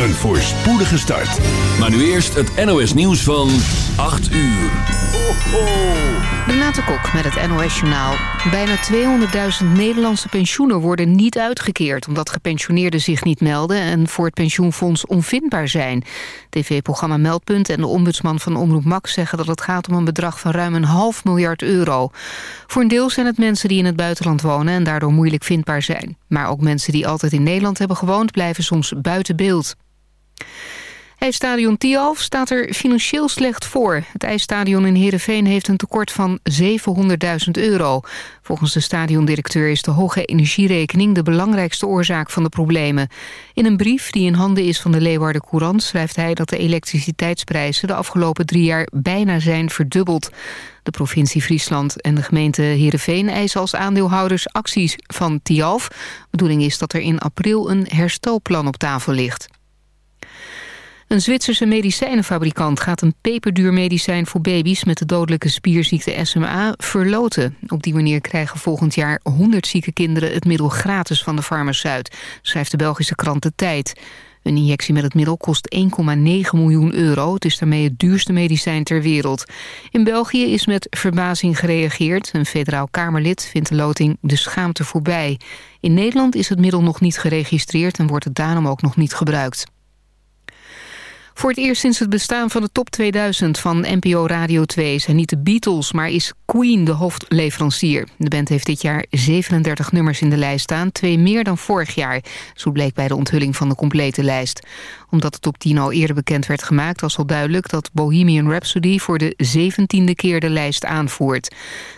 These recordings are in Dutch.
Een voorspoedige start. Maar nu eerst het NOS nieuws van 8 uur. Ho, ho. Renate Kok met het NOS Journaal. Bijna 200.000 Nederlandse pensioenen worden niet uitgekeerd... omdat gepensioneerden zich niet melden en voor het pensioenfonds onvindbaar zijn. TV-programma Meldpunt en de ombudsman van Omroep Max zeggen dat het gaat om een bedrag van ruim een half miljard euro. Voor een deel zijn het mensen die in het buitenland wonen en daardoor moeilijk vindbaar zijn. Maar ook mensen die altijd in Nederland hebben gewoond blijven soms buiten beeld. IJsstadion Tialf staat er financieel slecht voor. Het ijsstadion in Heerenveen heeft een tekort van 700.000 euro. Volgens de stadiondirecteur is de hoge energierekening... de belangrijkste oorzaak van de problemen. In een brief die in handen is van de Leeuwarden Courant... schrijft hij dat de elektriciteitsprijzen de afgelopen drie jaar bijna zijn verdubbeld. De provincie Friesland en de gemeente Heerenveen eisen als aandeelhouders acties van Tialf. Bedoeling is dat er in april een herstelplan op tafel ligt. Een Zwitserse medicijnenfabrikant gaat een peperduur medicijn voor baby's met de dodelijke spierziekte SMA verloten. Op die manier krijgen volgend jaar 100 zieke kinderen het middel gratis van de farmaceut, schrijft de Belgische krant De Tijd. Een injectie met het middel kost 1,9 miljoen euro. Het is daarmee het duurste medicijn ter wereld. In België is met verbazing gereageerd. Een federaal Kamerlid vindt de loting de schaamte voorbij. In Nederland is het middel nog niet geregistreerd en wordt het daarom ook nog niet gebruikt. Voor het eerst sinds het bestaan van de top 2000 van NPO Radio 2... zijn niet de Beatles, maar is Queen de hoofdleverancier. De band heeft dit jaar 37 nummers in de lijst staan, twee meer dan vorig jaar. Zo bleek bij de onthulling van de complete lijst. Omdat de top 10 al eerder bekend werd gemaakt... was al duidelijk dat Bohemian Rhapsody voor de 17e keer de lijst aanvoert.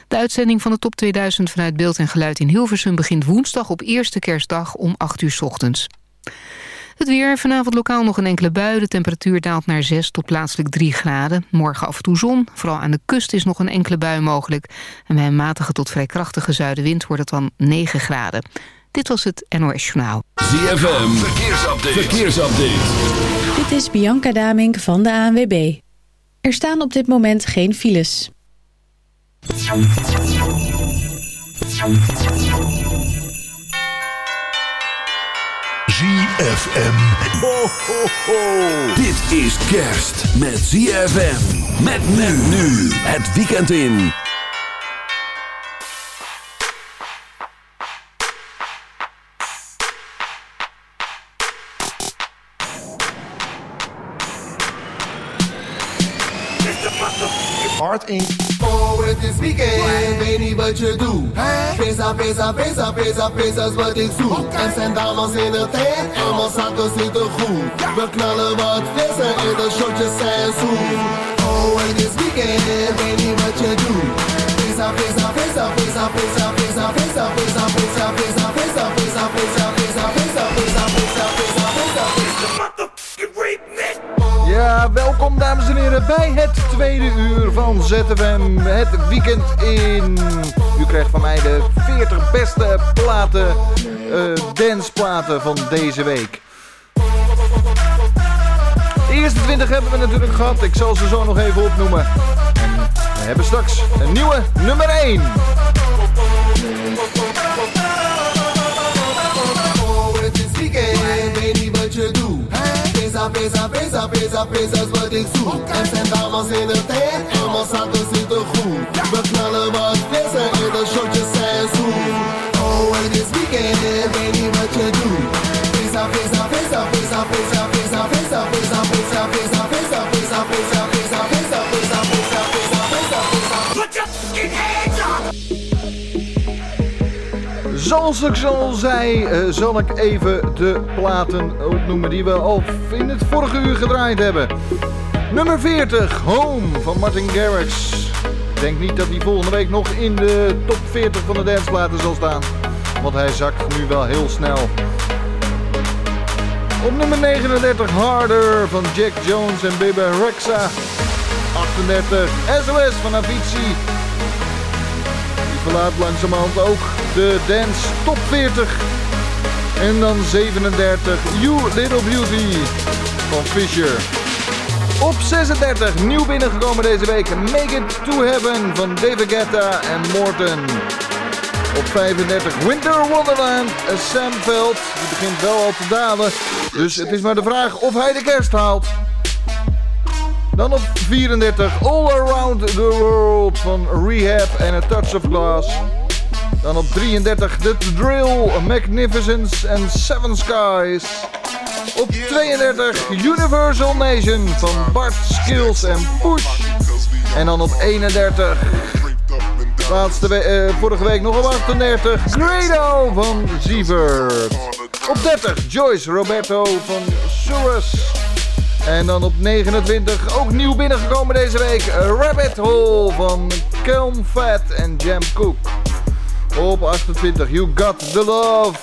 De uitzending van de top 2000 vanuit Beeld en Geluid in Hilversum... begint woensdag op eerste kerstdag om 8 uur s ochtends. Het weer, vanavond lokaal nog een enkele bui. De temperatuur daalt naar 6 tot plaatselijk 3 graden. Morgen af en toe zon. Vooral aan de kust is nog een enkele bui mogelijk. En bij een matige tot vrij krachtige zuidenwind wordt het dan 9 graden. Dit was het NOS Journaal. ZFM, verkeersupdate. verkeersupdate. Dit is Bianca Damink van de ANWB. Er staan op dit moment geen files. ZFM. Ho, ho, ho. Dit is kerst met ZFM. Met men nu. Het weekend in. Hard in. Oh, het is weekend, weet niet wat je doet. Pesa, pesa, pesa, pesa, pesa is wat ik zoek. En zijn dames in het tent en mijn zakken zitten goed. We knallen wat vissen en de shotjes zijn zoet. Oh, het is weekend, weet niet wat je doet. Pesa, pesa, pesa, pesa, pesa, pesa, pesa, pesa, pesa, pesa, pesa, pesa, pesa, pesa, pesa, pesa, pesa, pesa, pesa, Ja, welkom dames en heren bij het tweede uur van ZFM. Het weekend in. U krijgt van mij de 40 beste platen, uh, danceplaten van deze week. De eerste 20 hebben we natuurlijk gehad. Ik zal ze zo nog even opnoemen. En we hebben straks een nieuwe nummer 1. Pesa, pesa, pesa, pesa, pesa is wat ik zoek. En zijn dames in de tent en mijn zakken zitten goed. We knallen wat vissen en de shotjes zijn zoet. Oh, het is weekend, weet niet wat je doet. Pesa, pesa, pesa, pesa, pesa, pesa, pesa, pesa, pesa, pesa, pesa, pesa, pesa, pesa, pesa, pesa, pesa, pesa, pesa, pesa. Put your fucking hands up! Zoals ik al zei, eh, zal ik even de platen opnoemen die we al in het vorige uur gedraaid hebben. Nummer 40, Home van Martin Garrix. Ik denk niet dat hij volgende week nog in de top 40 van de danceplaten zal staan. Want hij zakt nu wel heel snel. Op nummer 39, Harder van Jack Jones en Bebe Rexha. 38, SOS van Avicii. Verlaat langzamerhand ook de dance top 40. En dan 37, You Little Beauty van Fisher. Op 36, nieuw binnengekomen deze week, Make It To Heaven van David Guetta en Morton. Op 35 Winter Wonderland. Sam Veld. Die begint wel al te dalen. Dus het is maar de vraag of hij de kerst haalt. Dan op 34 All Around the World van Rehab en A Touch of Glass. Dan op 33 The Drill, Magnificence and Seven Skies. Op 32 Universal Nation van Bart Skills en Push. En dan op 31 Laatste we uh, vorige week nog op 38. Grado van Sievert. Op 30 Joyce Roberto van Surus. En dan op 29 ook nieuw binnengekomen deze week. Rabbit Hole van Kelm Fat en Jam Cook. Op 28 You Got The Love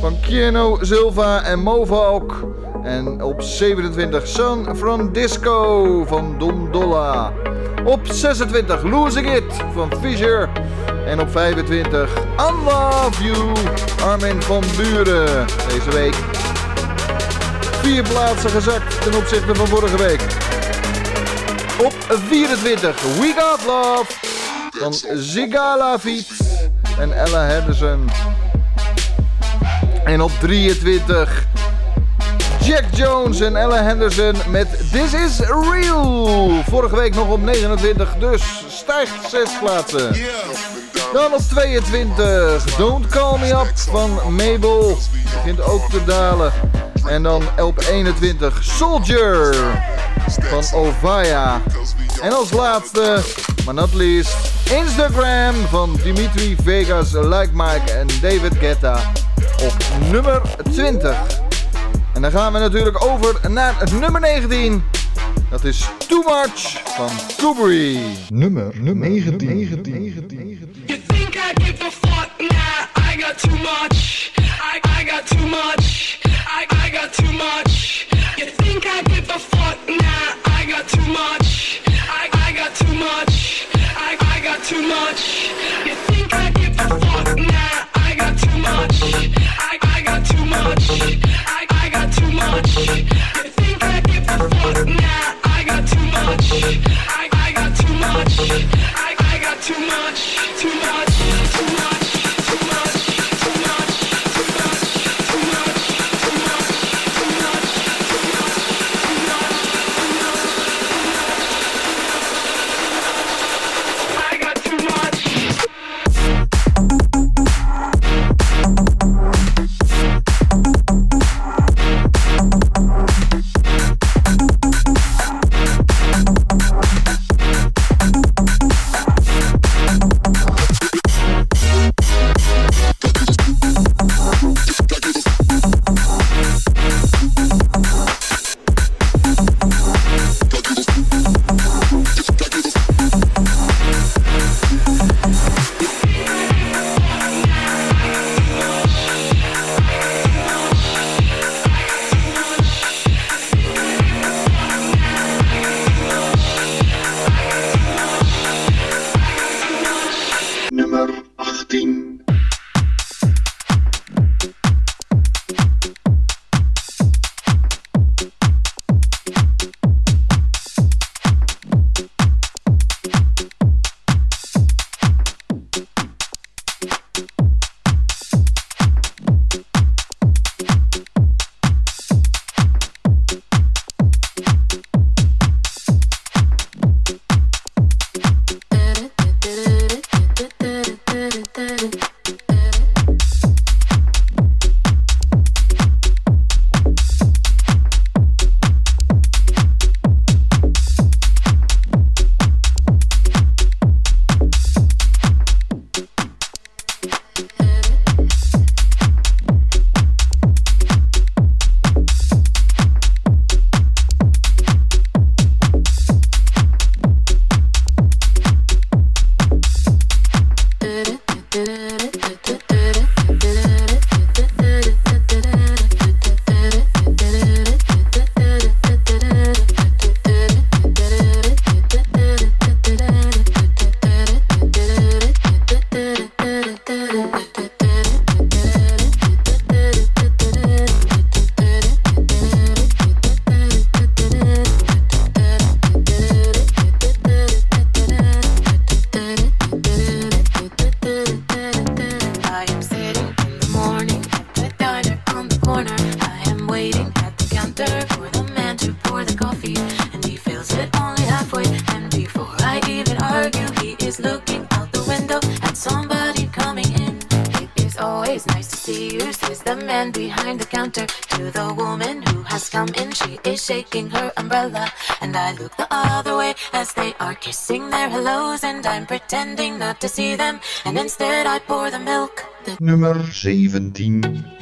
van Kieno Silva en Movalk. En op 27 San Francisco van Dom Dolla. Op 26 Losing It van Fisher. En op 25 Unlove You Armin van Buren. Deze week vier plaatsen gezakt ten opzichte van vorige week. Op 24 We Got Love van Zigala Fiet en Ella Henderson. En op 23 Jack Jones en Ella Henderson met This Is Real. Vorige week nog op 29, dus stijgt 6 plaatsen. Dan op 22 Don't Call Me Up van Mabel. Begint ook te dalen. En dan op 21 Soldier van Ovaya. En als laatste, maar not least, Instagram van Dimitri Vegas, Like Mike en David Guetta op nummer 20. En dan gaan we natuurlijk over naar het nummer 19. Dat is Too Much van Kubrick. Nummer, nummer 19. 19. 19. You think I give a fuck? Nah, I got too much. I, I got too much. I, got too much. You think I give a fuck? I got too much. I, I got too much. I, I got too much. You think I give a fuck? I got too much. I, I got too much. I, I got too much. You think I give a fuck? I got too much. I, I got too much. I, I got too much. Too much. and I'm pretending not to see them. And instead I pour the milk. The Nummer 17.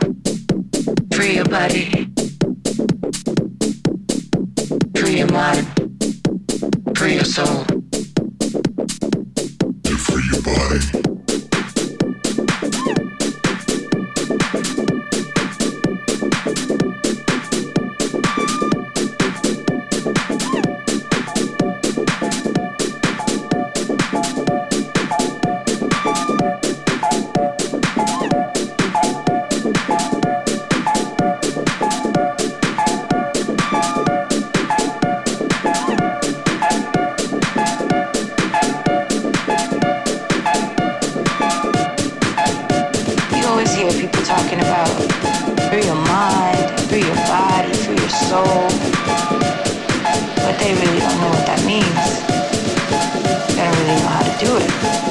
soul. But they really don't know what that means. They don't really know how to do it.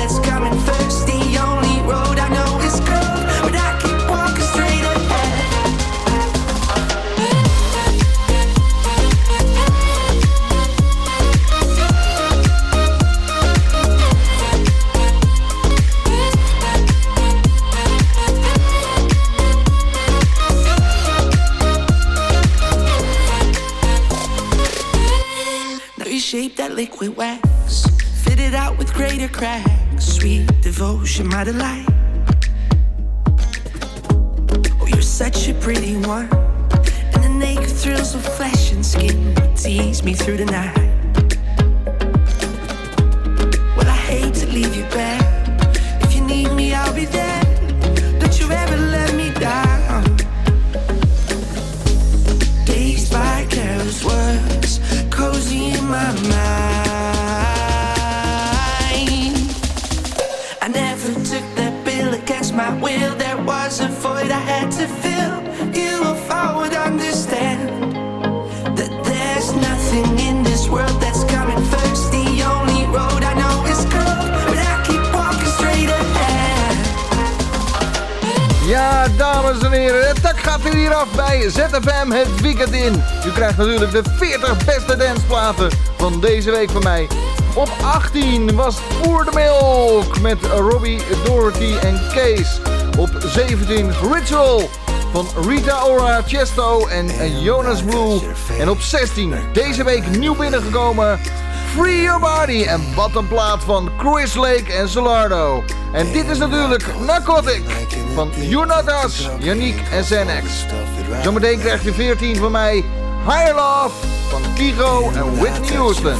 devotion, my delight. Oh, you're such a pretty one, and the naked thrills of flesh and skin tease me through the night. U krijgt natuurlijk de 40 beste danceplaten van deze week van mij. Op 18 was Pour de Milk met Robbie, Dorothy en Kees. Op 17 Ritual van Rita Ora, Chesto en Jonas Blue. En op 16 deze week nieuw binnengekomen Free Your Body. En wat een plaat van Chris Lake en Solardo. En dit is natuurlijk Narcotic van Us, Yannick en Xanax. Zometeen krijg je 14 van mij Higher Love van Kigo en Whitney Houston.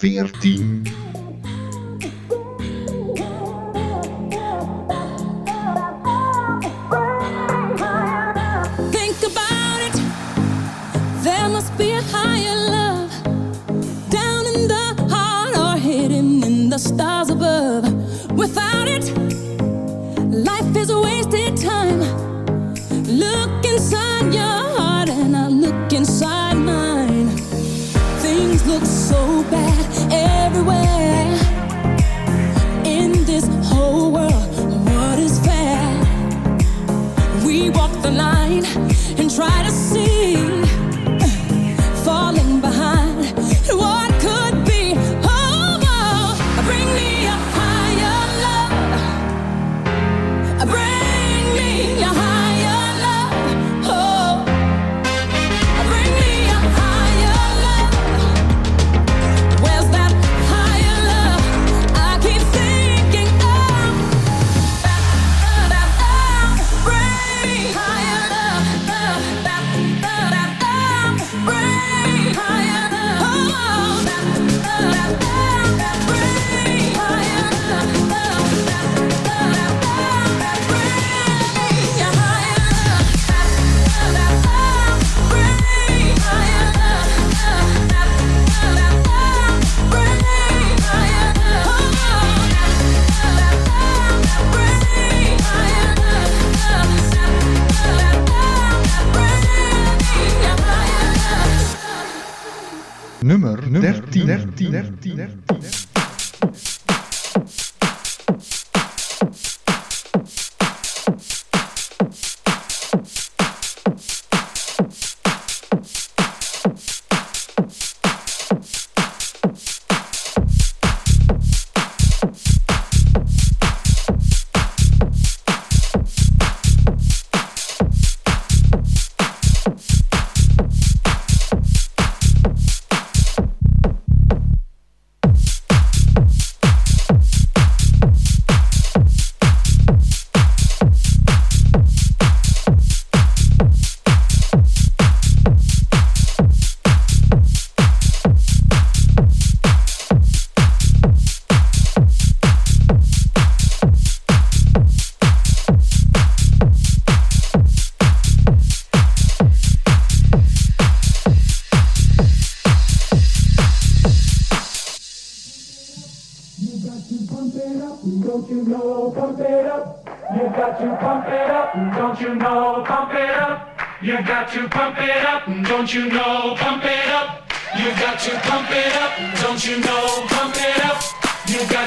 veertien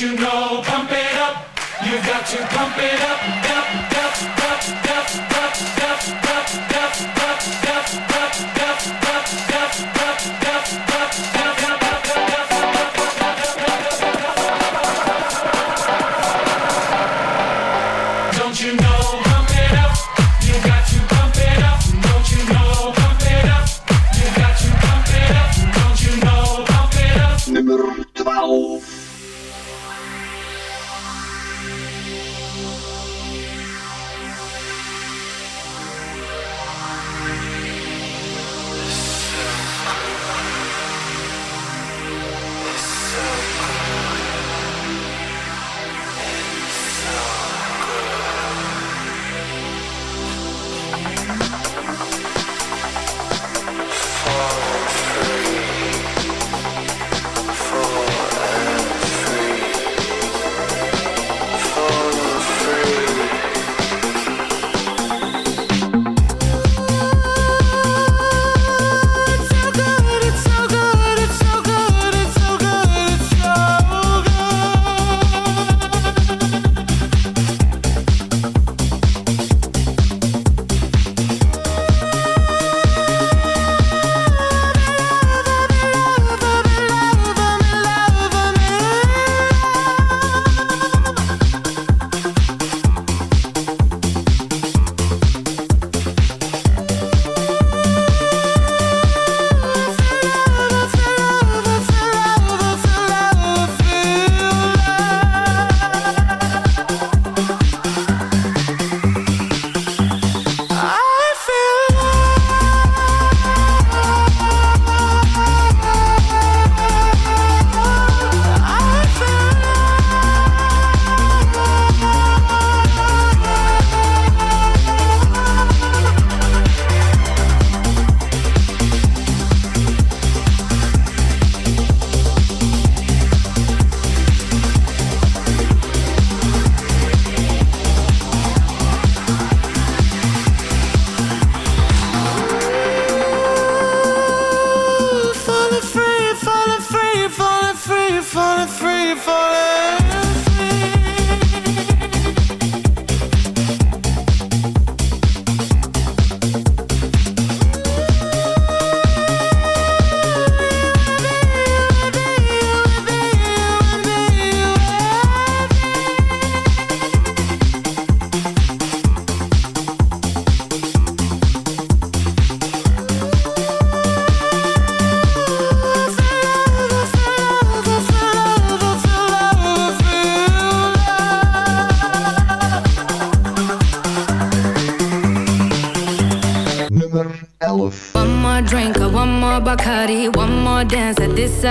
You know?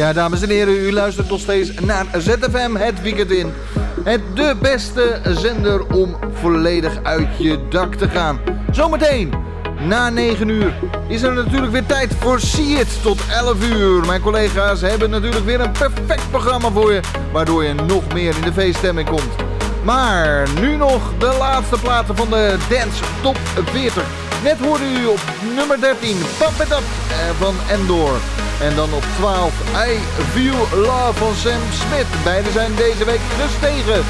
Ja, dames en heren, u luistert nog steeds naar ZFM het weekend in. Het de beste zender om volledig uit je dak te gaan. Zometeen, na 9 uur, is er natuurlijk weer tijd voor See It tot 11 uur. Mijn collega's hebben natuurlijk weer een perfect programma voor je, waardoor je nog meer in de feeststemming komt. Maar nu nog de laatste platen van de Dance Top 40. Net hoorde u op nummer 13 Pump It Up van Endor. En dan op 12 I Feel Love van Sam Smith. Beide zijn deze week gestegen.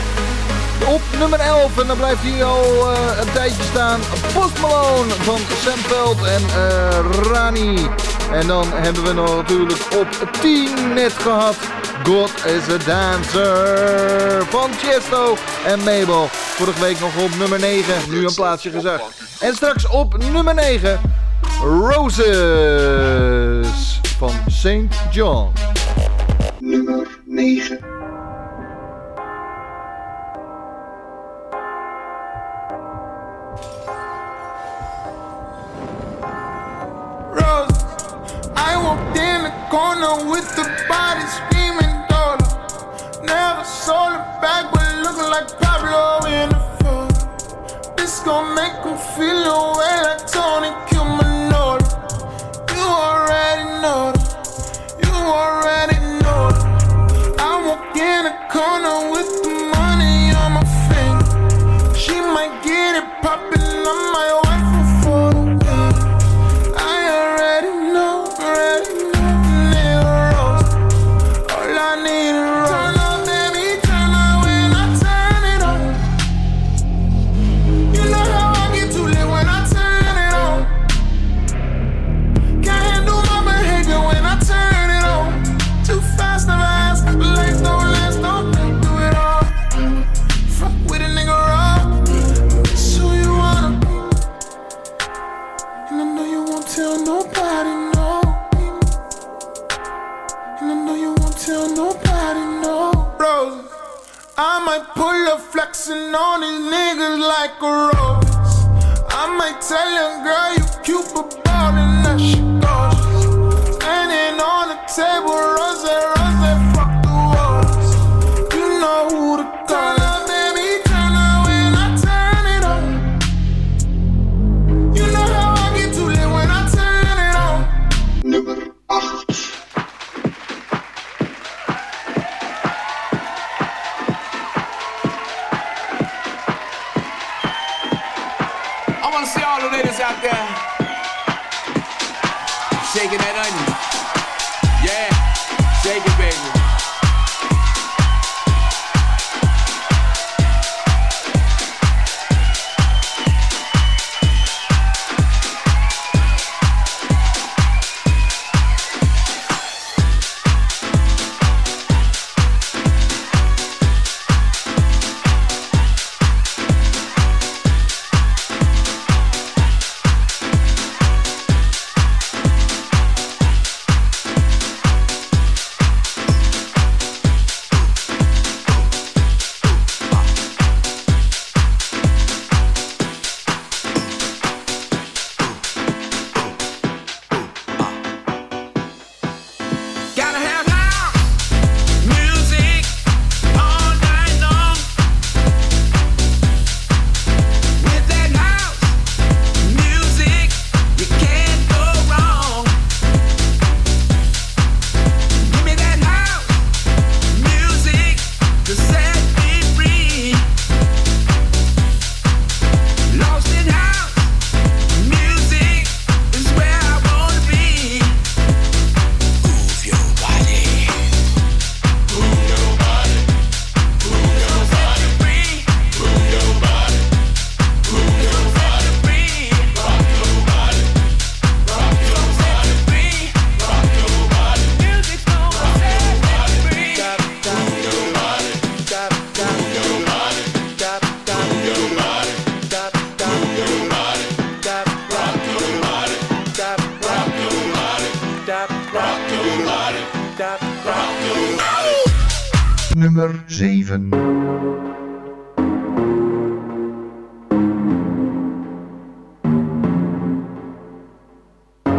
Op nummer 11, en dan blijft hij al eh, een tijdje staan, Post Malone van Sam en eh, Rani. En dan hebben we nog natuurlijk op 10 net gehad, God is a Dancer van Chesto en Mabel. Vorige week nog op nummer 9, nu een plaatsje gezakt. En straks op nummer 9, Roses van St. John. Nummer 9. Corner with the body screaming dollar. Never sold it back, but looking like Pablo in the photo. This gon' make him feel away like Tony Kilmanolo. You already know that. You already know that. I walk in the corner with the money on my finger. She might get it poppin', like a rose. I might tell your girl you cute but ballin' that she goes. Standing on the table, rose, shaking that onion. Nummer 7.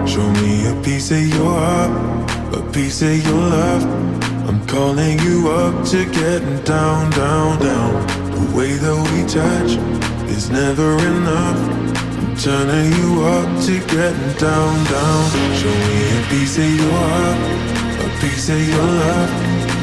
Show me a piece of your heart, a piece of your love. I'm calling you up to getting down, down, down. The way that we touch is never enough. I'm turning you up to getting down, down. Show me a piece of your heart, a piece of your love.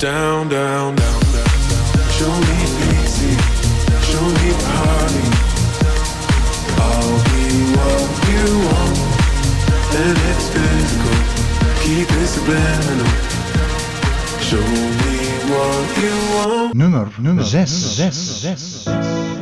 Down, down, down, down. Show me show me I'll be what you want, and it's physical. Keep it subliminal. Show me what you want. Nummer, nummer 6, 6, 6.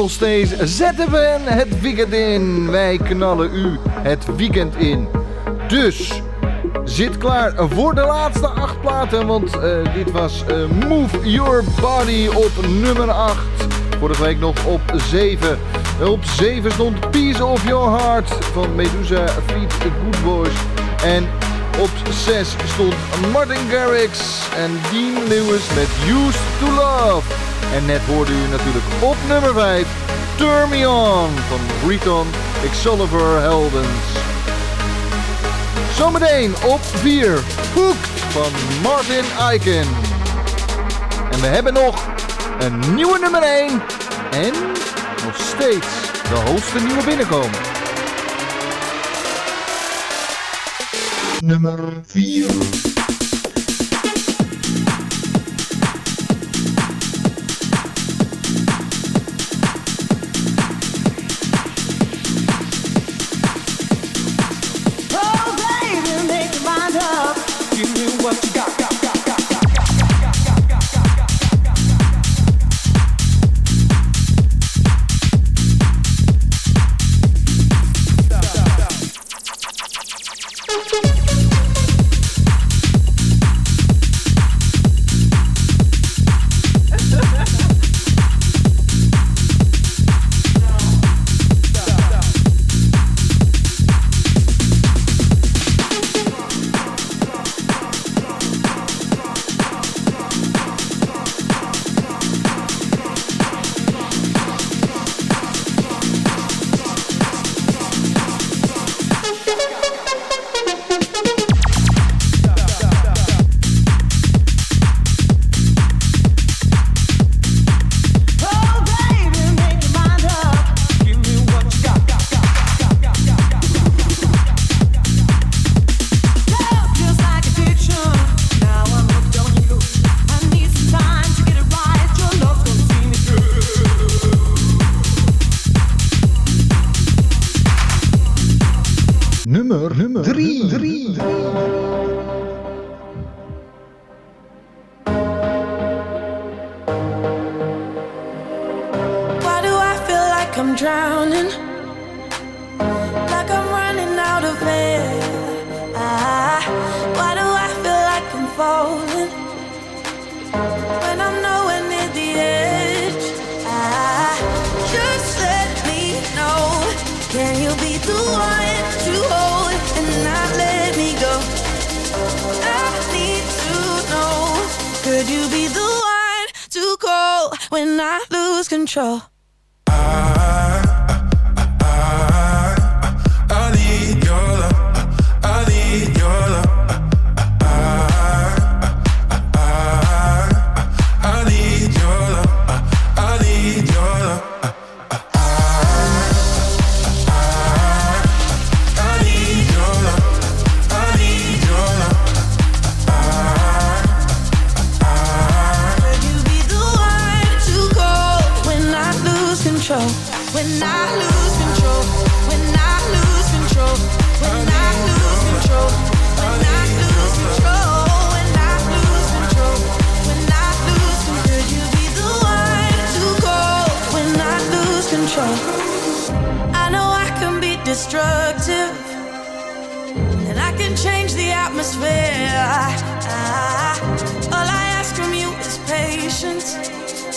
Nog steeds ZFN het weekend in. Wij knallen u het weekend in. Dus zit klaar voor de laatste acht platen. Want eh, dit was eh, Move Your Body op nummer 8. Vorige week nog op 7. Op 7 stond Piece of Your Heart van Medusa Feet Good Boys. En op 6 stond Martin Garrix en Dean Lewis met Used to Love. En net hoorde u natuurlijk op nummer 5 Turn Me On van Breton Excalibur Heldens. Zometeen op 4 Hooked van Martin Eiken. En we hebben nog een nieuwe nummer 1 en nog steeds de hoogste nieuwe binnenkomen. Nummer 4.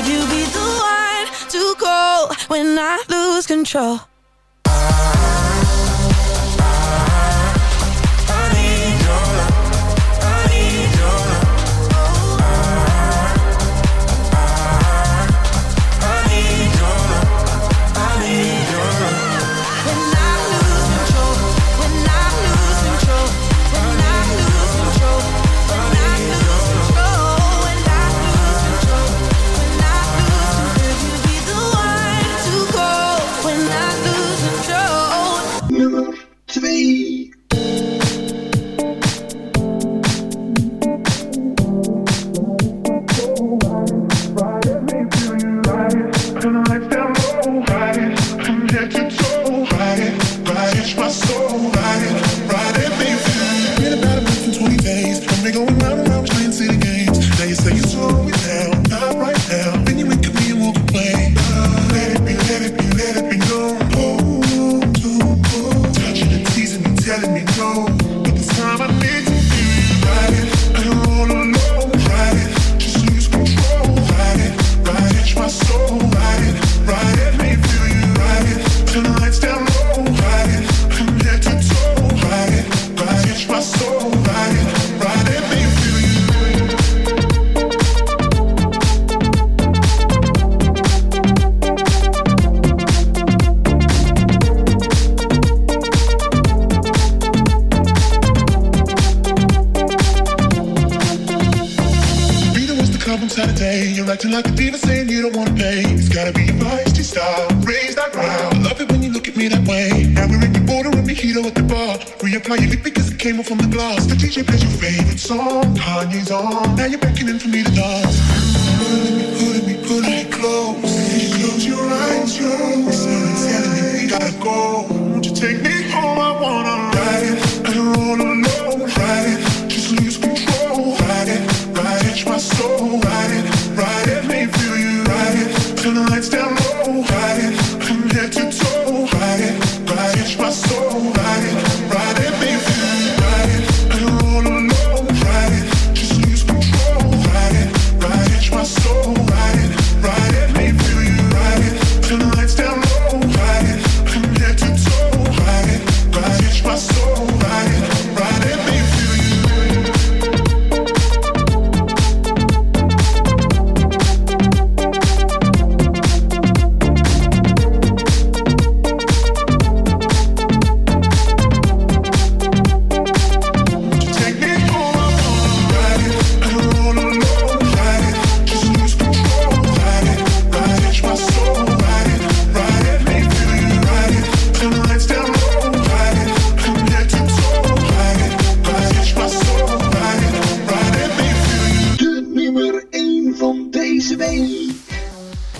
Could you be the one to call when I lose control? Acting like a diva saying you don't wanna pay. It's gotta be your feisty style. Raise that ground. I love it when you look at me that way. Now we're in the border and mojito at the bar. Reapply your lip because it came off from the glass. The DJ plays your favorite song. Kanye's on. Now you're beckoning for me to deze week.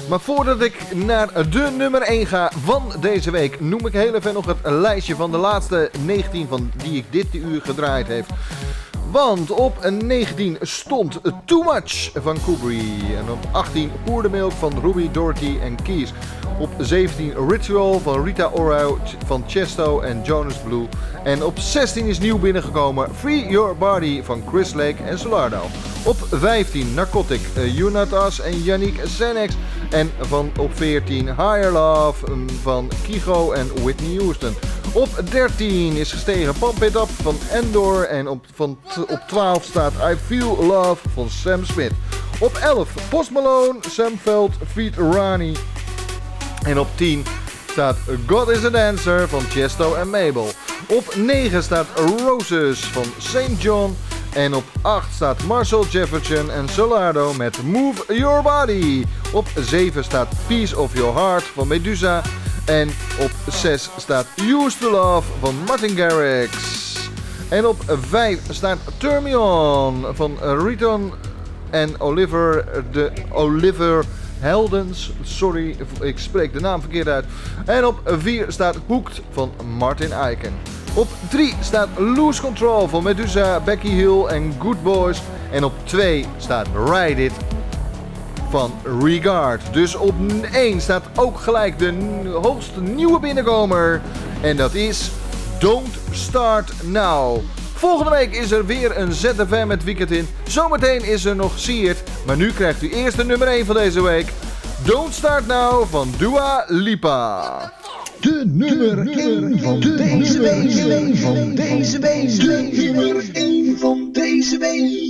Maar voordat ik naar de nummer 1 ga van deze week, noem ik heel even nog het lijstje van de laatste 19 van die ik dit uur gedraaid heeft. Want op een 19 stond Too Much van Kubri. En op 18 Pour Milk van Ruby, Doherty en Keys. Op 17 Ritual van Rita Ora van Chesto en Jonas Blue. En op 16 is nieuw binnengekomen Free Your Body van Chris Lake en Solardo. Op 15 Narcotic, eh, Unatas en Yannick Senex. En van op 14 Higher Love mm, van Kigo en Whitney Houston. Op 13 is gestegen Pump It Up van Endor. En op, van op 12 staat I Feel Love van Sam Smith. Op 11 Post Malone, Sam Veld, Feet Rani. En op 10 staat God is a Dancer van Chesto en Mabel. Op 9 staat Roses van St. John. En op 8 staat Marcel Jefferson en Solardo met Move Your Body. Op 7 staat Peace of Your Heart van Medusa. En op 6 staat Used to Love van Martin Garrix. En op 5 staat Turn Me On van Riton en Oliver de Oliver Heldens. Sorry, ik spreek de naam verkeerd uit. En op 4 staat Hooked van Martin Eiken. Op 3 staat Lose Control van Medusa, Becky Hill en Good Boys. En op 2 staat Ride It van Regard. Dus op 1 staat ook gelijk de hoogste nieuwe binnenkomer. En dat is Don't Start Now. Volgende week is er weer een ZFM met weekend in. Zometeen is er nog Siert. Maar nu krijgt u eerst de nummer 1 van deze week. Don't Start Now van Dua Lipa. De nummer 1 van deze week. Van deze week. De nummer 1 van deze week.